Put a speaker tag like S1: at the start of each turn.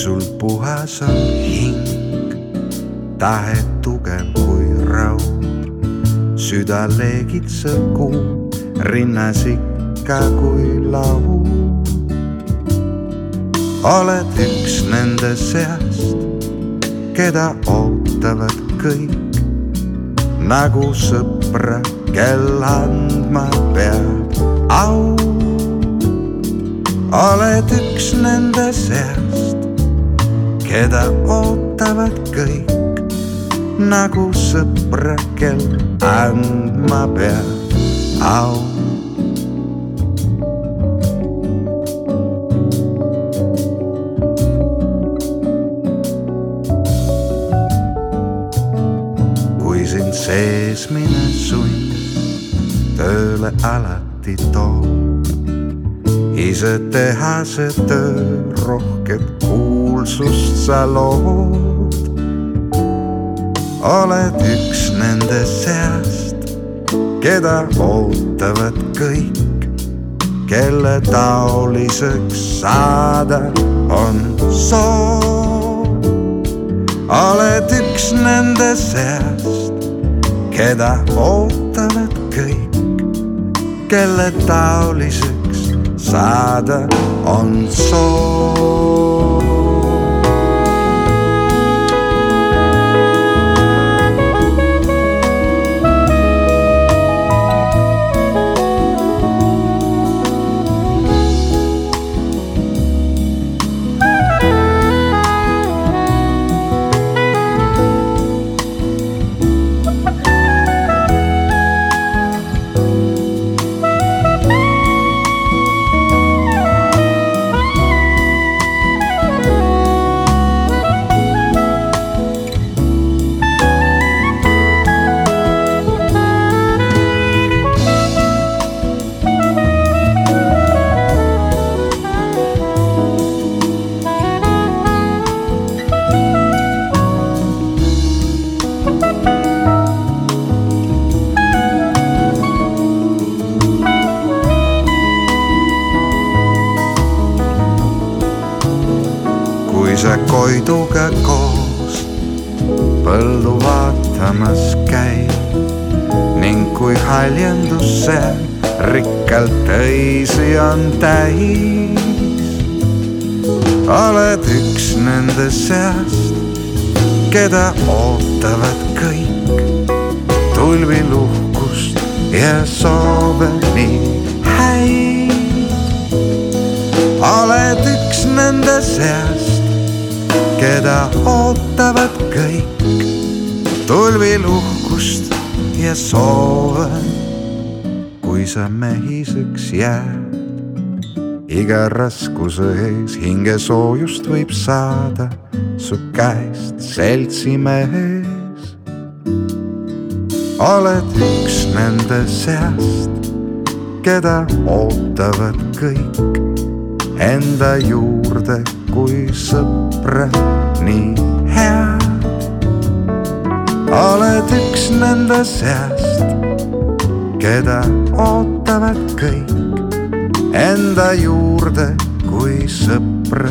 S1: kehas on hing, tahe tugev kui raud. süda leegitseb kuu, rinnas ikka kui laud. oled üks nende seast, keda ootavad kõik nagu sõpra, kel andma peab au. oled üks nende seast, keda ootavad kõik nagu sõpra, kel andma peab au. kui sind seesmine sund tööle alati toob, ise teha see töö rohket kuulsust sa lood. oled üks nende seast, keda ootavad kõik, kelle taoliseks saada on soov. oled üks nende seast, keda ootavad kõik, kelle taoliseks saada on soov. Koiduga koos põldu vaatamas käid ning kui haljendus seal rikkalt õisi on täis. oled üks nende seast, keda ootavad kõik tulviluhkust ja soove nii häid. oled üks nende seast, keda ootavad kõik tulviluhkust ja soove. kui sa mehiseks jääd, iga raskuse ees hingesoojust võib saada su käest seltsimees. oled üks nende seast, keda ootavad kõik enda juurde kui sõpra nii head. oled üks nende seast, keda ootavad kõik enda juurde kui sõpra